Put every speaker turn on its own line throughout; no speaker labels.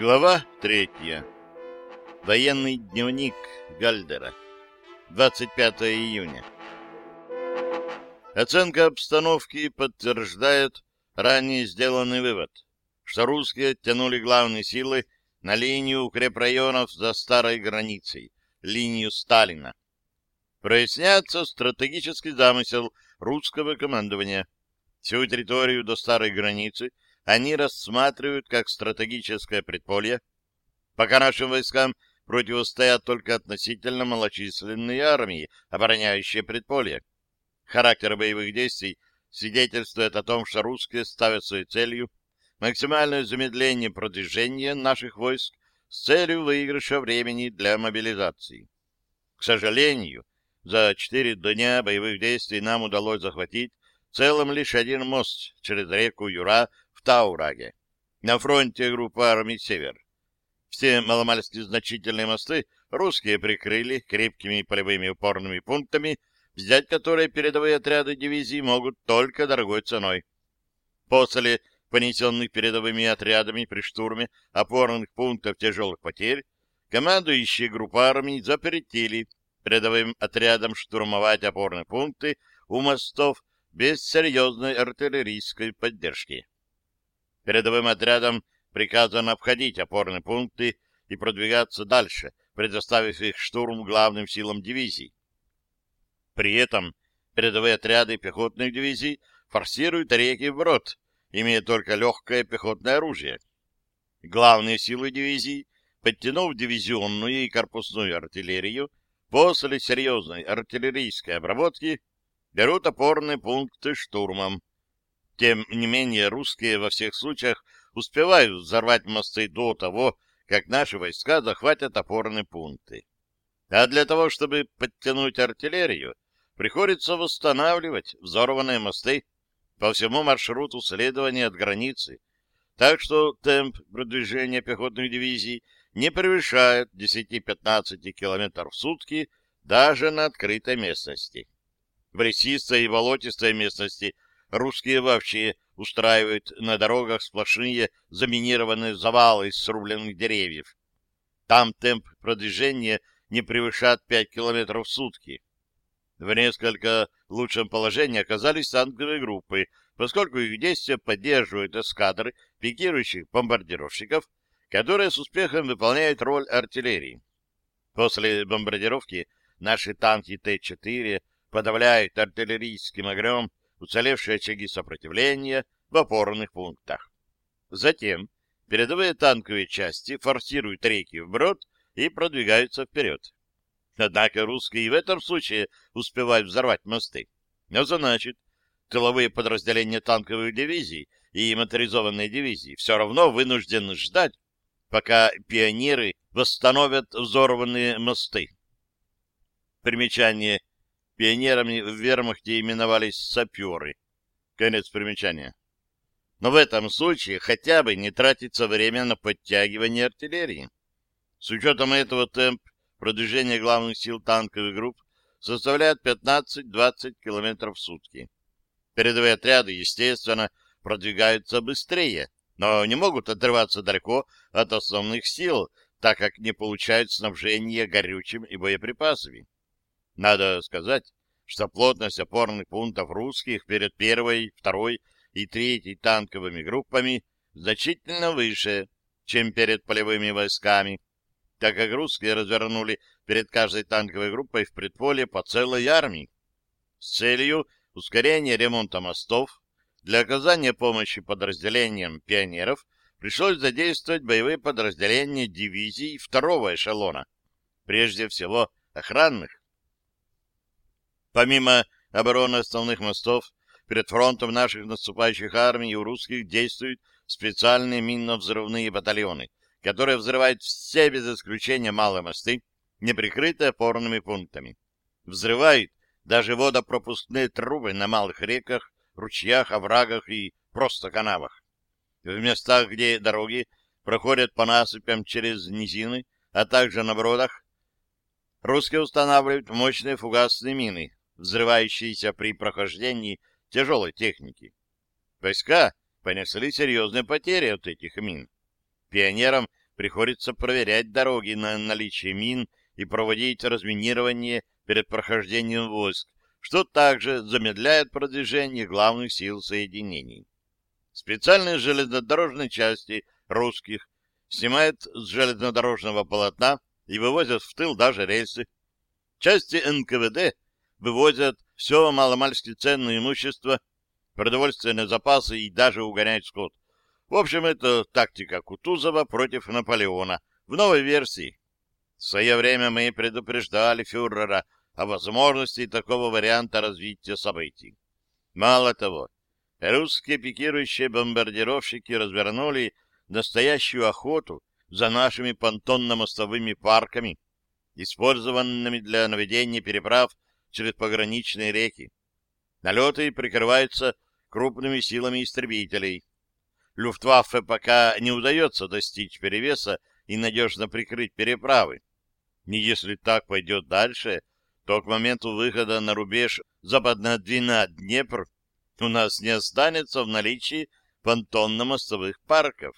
Глава третья. Военный дневник Гальдера. 25 июня. Оценка обстановки подтверждает ранее сделанный вывод, что русские тянули главные силы на линию укрепрайонов за старой границей, линию Сталина. Проясняется стратегический замысел русского командования. Всю территорию до старой границы они рассматривают как стратегическое предполье, пока нашим войскам противостоят только относительно малочисленные армии, обороняющие предполье. Характер боевых действий свидетельствует о том, что русские ставят своей целью максимальное замедление продвижения наших войск с целью выигрыша времени для мобилизации. К сожалению, за четыре дня боевых действий нам удалось захватить целым лишь один мост через реку Юра в Таураге, на фронте группы армий «Север». Все маломальски значительные мосты русские прикрыли крепкими полевыми упорными пунктами, взять которые передовые отряды дивизии могут только дорогой ценой. После понесенных передовыми отрядами при штурме опорных пунктов тяжелых потерь, командующие группы армий запретили передовым отрядам штурмовать опорные пункты у мостов без серьезной артиллерийской поддержки. Передовым отрядам приказано обходить опорные пункты и продвигаться дальше, предоставив их штурм главным силам дивизий. При этом передовые отряды пехотных дивизий форсируют реки вброд, имея только легкое пехотное оружие. Главные силы дивизий, подтянув дивизионную и корпусную артиллерию, после серьезной артиллерийской обработки берут опорные пункты штурмом. Тем не менее, русские во всех случаях успевают взорвать мосты до того, как наши войска захватят опорные пункты. А для того, чтобы подтянуть артиллерию, приходится восстанавливать взорванные мосты по всему маршруту следования от границы, так что темп продвижения пехотных дивизий не превышает 10-15 км в сутки даже на открытой местности. В лесистой и болотистой местности русские вообще устраивают на дорогах сплошные заминированные завалы из срубленных деревьев. Там темп продвижения не превышает 5 км в сутки. В несколько лучшем положении оказались танковые группы, поскольку их действия поддерживают эскадры пикирующих бомбардировщиков, которые с успехом выполняют роль артиллерии. После бомбардировки наши танки Т-4 подавляют артиллерийским огнем уцелевшие очаги сопротивления в опорных пунктах. Затем передовые танковые части форсируют реки вброд и продвигаются вперед. Однако русские и в этом случае успевают взорвать мосты. А значит, тыловые подразделения танковых дивизий и моторизованные дивизии все равно вынуждены ждать, пока пионеры восстановят взорванные мосты. Примечание. Пионерами в вермахте именовались саперы. Конец примечания. Но в этом случае хотя бы не тратится время на подтягивание артиллерии. С учетом этого темп продвижения главных сил танковых групп составляет 15-20 км в сутки. Передовые отряды, естественно, продвигаются быстрее, но не могут отрываться далеко от основных сил, так как не получают снабжения горючим и боеприпасами. Надо сказать, что плотность опорных пунктов русских перед первой, второй и третьей танковыми группами значительно выше, чем перед полевыми войсками, так как русские развернули перед каждой танковой группой в предполе по целой армии с целью ускорения ремонта мостов. Для оказания помощи подразделениям пионеров пришлось задействовать боевые подразделения дивизий второго эшелона, прежде всего охранных. Помимо обороны основных мостов, перед фронтом наших наступающих армий у русских действуют специальные минно-взрывные батальоны, которые взрывают все без исключения малые мосты, не прикрытые опорными пунктами. Взрывают даже водопропускные трубы на малых реках, ручьях, оврагах и просто канавах. В местах, где дороги проходят по насыпям через низины, а также на бродах, русские устанавливают мощные фугасные мины, взрывающиеся при прохождении тяжелой техники. Войска понесли серьезные потери от этих мин. Пионерам приходится проверять дороги на наличие мин и проводить разминирование перед прохождением войск, что также замедляет продвижение главных сил соединений. Специальные железнодорожные части русских снимают с железнодорожного полотна и вывозят в тыл даже рельсы. Части НКВД вывозят все маломальски ценное имущество, продовольственные запасы и даже угоняют скот. В общем, это тактика Кутузова против Наполеона в новой версии. В свое время мы предупреждали фюрера о возможности такого варианта развития событий. Мало того, русские пикирующие бомбардировщики развернули настоящую охоту за нашими понтонно-мостовыми парками, использованными для наведения переправ через пограничные реки. Налеты прикрываются крупными силами истребителей. Люфтваффе пока не удается достичь перевеса и надежно прикрыть переправы. И если так пойдет дальше, то к моменту выхода на рубеж западная Двина Днепр у нас не останется в наличии понтонно-мостовых парков.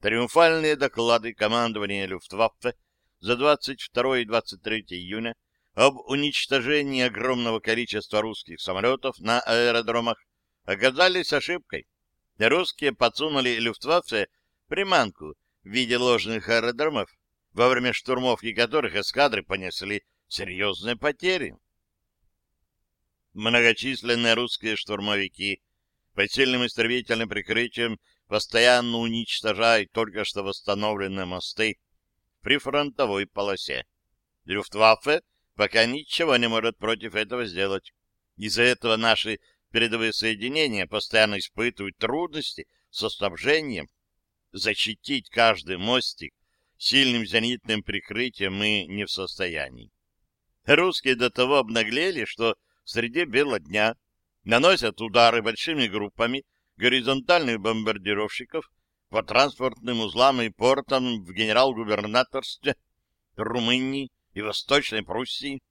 Триумфальные доклады командования Люфтваффе за 22 и 23 июня об уничтожении огромного количества русских самолетов на аэродромах оказались ошибкой. Русские подсунули Люфтваффе приманку в виде ложных аэродромов, во время штурмовки которых эскадры понесли серьезные потери. Многочисленные русские штурмовики под сильным истребительным прикрытием постоянно уничтожают только что восстановленные мосты в прифронтовой полосе. Люфтваффе пока ничего не может против этого сделать. Из-за этого наши передовые соединения постоянно испытывают трудности со снабжением. Защитить каждый мостик сильным зенитным прикрытием мы не в состоянии. Русские до того обнаглели, что среди бела дня наносят удары большими группами горизонтальных бомбардировщиков по транспортным узлам и портам в генерал-губернаторстве Румынии и Восточной Пруссии.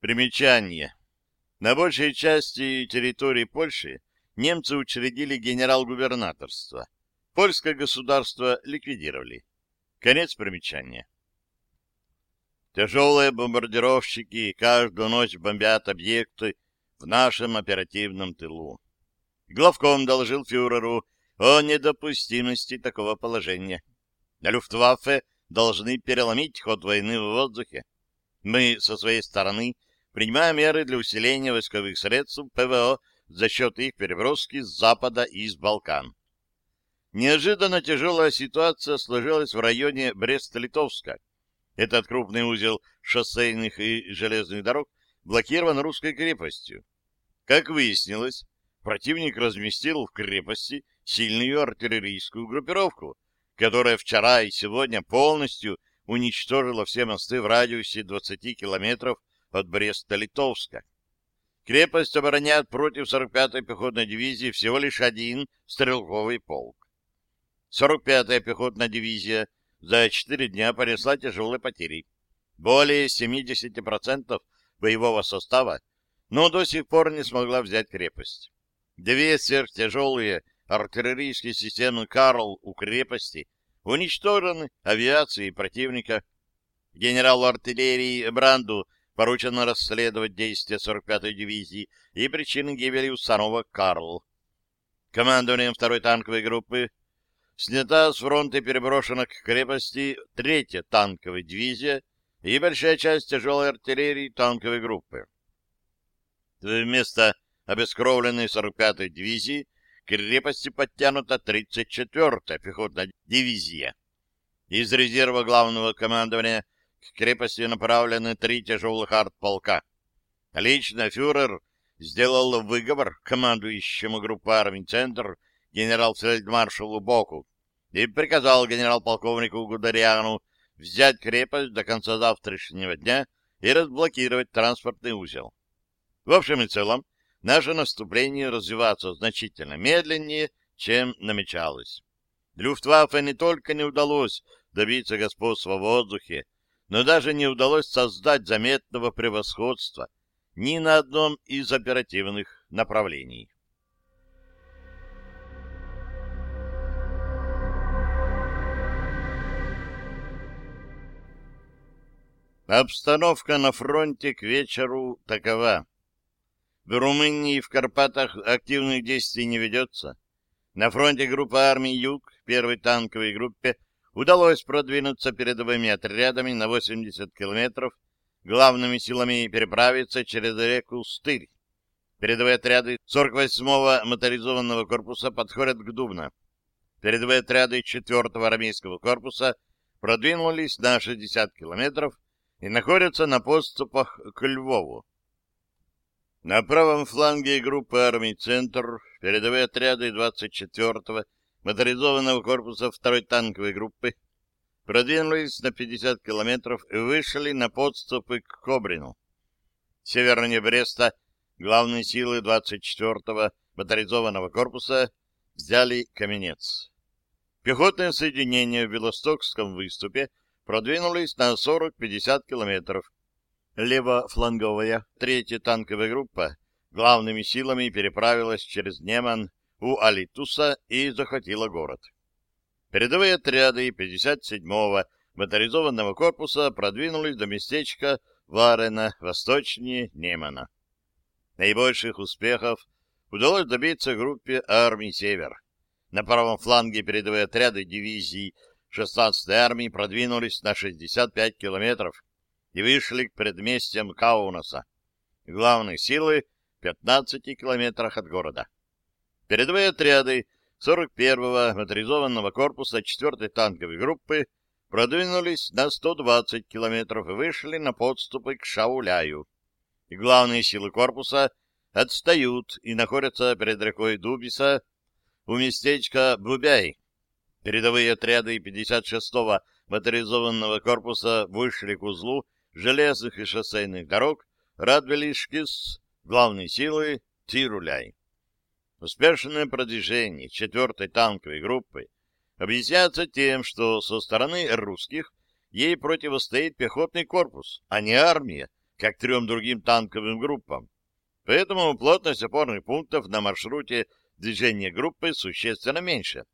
Примечание. На большей части территории Польши немцы учредили генерал-губернаторство. Польское государство ликвидировали. Конец примечания. Тяжелые бомбардировщики каждую ночь бомбят объекты в нашем оперативном тылу. Главком доложил фюреру о недопустимости такого положения. Люфтваффе должны переломить ход войны в воздухе. Мы со своей стороны принимаем меры для усиления войсковых средств ПВО за счет их переброски с запада и из Балкан. Неожиданно тяжелая ситуация сложилась в районе Брест-Литовска. Этот крупный узел шоссейных и железных дорог блокирован русской крепостью. Как выяснилось, противник разместил в крепости сильную артиллерийскую группировку, которая вчера и сегодня полностью уничтожила все мосты в радиусе 20 километров от Бреста-Литовска. Крепость обороняет против 45-й пехотной дивизии всего лишь один стрелковый полк. 45-я пехотная дивизия за 4 дня понесла тяжелые потери. Более 70% боевого состава, но до сих пор не смогла взять крепость. Две сверхтяжелые артиллерийские системы «Карл» у крепости уничтожены авиацией противника. Генералу артиллерии Бранду поручено расследовать действия 45-й дивизии и причины гибели установок «Карл». Командованием второй танковой группы снята с фронта и переброшена к крепости третья танковая дивизия и большая часть тяжелой артиллерии танковой группы. Вместо обескровленной 45-й дивизии крепости подтянута 34-я пехотная дивизия. Из резерва главного командования к крепости направлены три тяжелых артполка. Лично фюрер сделал выговор командующему группы армий «Центр» генерал-фельдмаршалу Боку и приказал генерал-полковнику Гударяну взять крепость до конца завтрашнего дня и разблокировать транспортный узел. В общем и целом, наше наступление развиваться значительно медленнее, чем намечалось. Люфтваффе не только не удалось добиться господства в воздухе, но даже не удалось создать заметного превосходства ни на одном из оперативных направлений. Обстановка на фронте к вечеру такова. В Румынии и в Карпатах активных действий не ведется. На фронте группа армий «Юг» первой танковой группе удалось продвинуться передовыми отрядами на 80 километров, главными силами переправиться через реку Стырь. Передовые отряды 48-го моторизованного корпуса подходят к Дубно. Передовые отряды 4-го армейского корпуса продвинулись на 60 километров и находятся на подступах к Львову. На правом фланге группы армий «Центр» передовые отряды 24-го моторизованного корпуса 2-й танковой группы продвинулись на 50 километров и вышли на подступы к Кобрину. Севернее Бреста главные силы 24-го моторизованного корпуса взяли Каменец. Пехотное соединение в Белостокском выступе продвинулись на 40-50 километров. Левофланговая третья танковая группа главными силами переправилась через Неман у Алитуса и захватила город. Передовые отряды 57-го моторизованного корпуса продвинулись до местечка Варена, восточнее Немана. Наибольших успехов удалось добиться группе армий «Север». На правом фланге передовые отряды дивизии 16-й армии продвинулись на 65 километров и вышли к предместьям Каунаса. Главные силы в 15 километрах от города. Передовые отряды 41-го моторизованного корпуса 4-й танковой группы продвинулись на 120 километров и вышли на подступы к Шауляю. И главные силы корпуса отстают и находятся перед рекой Дубиса у местечка Бубяй. Передовые отряды 56-го моторизованного корпуса вышли к узлу железных и шоссейных дорог Радвелишкис, главные силы Тируляй. Успешное продвижение 4-й танковой группы объясняется тем, что со стороны русских ей противостоит пехотный корпус, а не армия, как трем другим танковым группам. Поэтому плотность опорных пунктов на маршруте движения группы существенно меньше.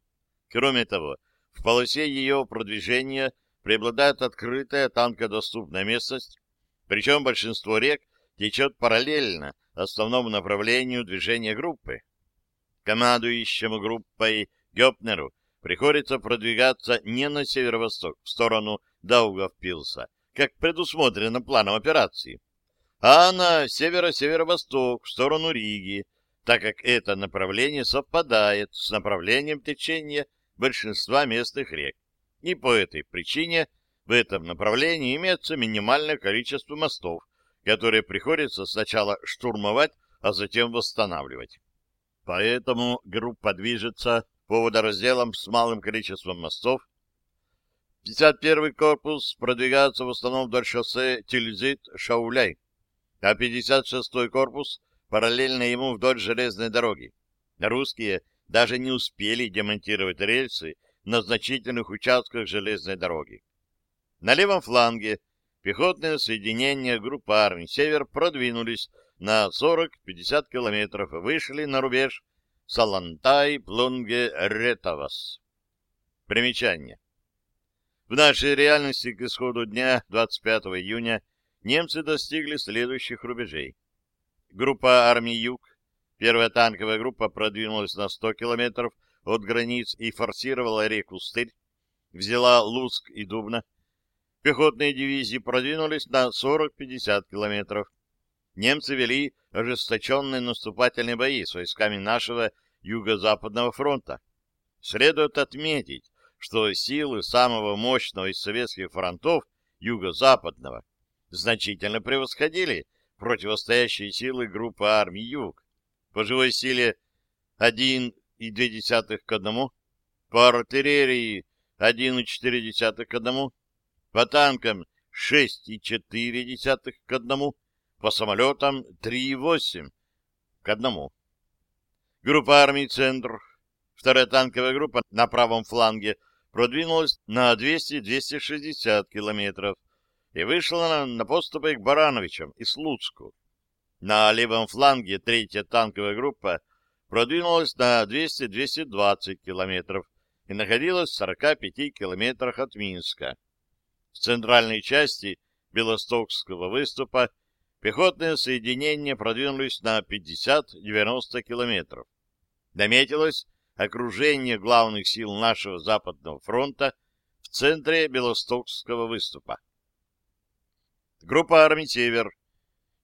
Кроме того, в полосе ее продвижения преобладает открытая танкодоступная местность, причем большинство рек течет параллельно основному направлению движения группы. Командующему группой Гёпнеру приходится продвигаться не на северо-восток, в сторону Даугавпилса, как предусмотрено планом операции, а на северо-северо-восток, в сторону Риги, так как это направление совпадает с направлением течения большинства местных рек. И по этой причине в этом направлении имеется минимальное количество мостов, которые приходится сначала штурмовать, а затем восстанавливать. Поэтому группа движется по водоразделам с малым количеством мостов. 51-й корпус продвигается в основном вдоль шоссе Тильзит-Шауляй, а 56-й корпус параллельно ему вдоль железной дороги. Русские даже не успели демонтировать рельсы на значительных участках железной дороги. На левом фланге пехотные соединения группы армий «Север» продвинулись на 40-50 километров и вышли на рубеж Салантай-Плунге-Ретавас. Примечание. В нашей реальности к исходу дня 25 июня немцы достигли следующих рубежей. Группа армий «Юг», первая танковая группа продвинулась на 100 километров от границ и форсировала реку Стырь, взяла Луск и Дубна. Пехотные дивизии продвинулись на 40-50 километров. Немцы вели ожесточенные наступательные бои с войсками нашего Юго-Западного фронта. Следует отметить, что силы самого мощного из советских фронтов Юго-Западного значительно превосходили противостоящие силы группы армий Юг. По живой силе 1,2 к 1, по артиллерии 1,4 к 1, по танкам 6,4 к 1, по самолетам 3,8 к 1. Группа армий «Центр», вторая танковая группа на правом фланге, продвинулась на 200-260 километров, и вышла на поступы к Барановичам и Слуцку. На левом фланге третья танковая группа продвинулась на 200-220 километров и находилась в 45 километрах от Минска. В центральной части Белостокского выступа пехотные соединения продвинулись на 50-90 километров. Наметилось окружение главных сил нашего Западного фронта в центре Белостокского выступа. Группа армий «Север».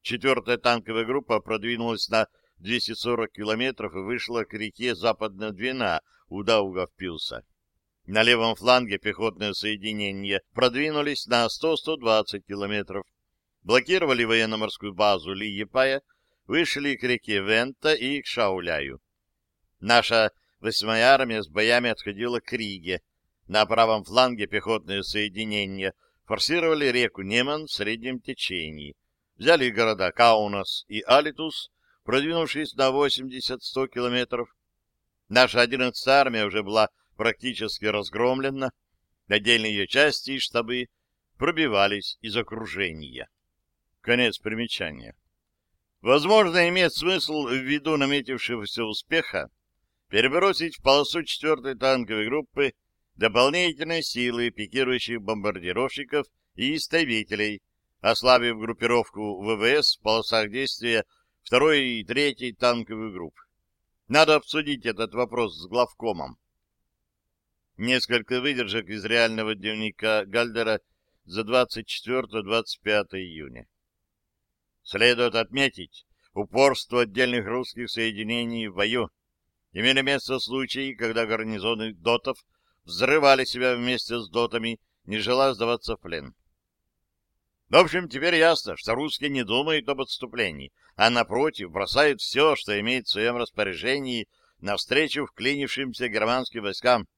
Четвертая танковая группа продвинулась на 240 километров и вышла к реке Западная Двина у Даугавпилса. На левом фланге пехотные соединения продвинулись на 100-120 километров, блокировали военно-морскую базу Ли-Япая, вышли к реке Вента и к Шауляю. Наша восьмая армия с боями отходила к Риге. На правом фланге пехотные соединения форсировали реку Неман в среднем течении. Взяли города Каунас и Алитус, продвинувшись на 80-100 километров. Наша 11-я армия уже была практически разгромлена, отдельные ее части и штабы пробивались из окружения. Конец примечания. Возможно, имеет смысл ввиду наметившегося успеха перебросить в полосу 4-й танковой группы дополнительные силы пикирующих бомбардировщиков и истребителей, ослабив группировку ВВС в полосах действия второй и третьей танковых групп. Надо обсудить этот вопрос с главкомом. Несколько выдержек из реального дневника Гальдера за 24-25 июня. Следует отметить упорство отдельных русских соединений в бою. Имели место случаи, когда гарнизоны дотов взрывали себя вместе с дотами, не желая сдаваться в плен. В общем, теперь ясно, что русские не думают об отступлении, а, напротив, бросают все, что имеет в своем распоряжении, навстречу вклинившимся германским войскам.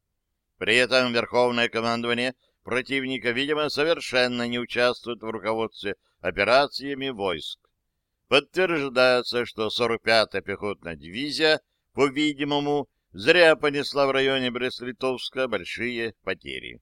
При этом Верховное командование противника, видимо, совершенно не участвует в руководстве операциями войск. Подтверждается, что 45-я пехотная дивизия, по-видимому, зря понесла в районе Брест-Литовска большие потери.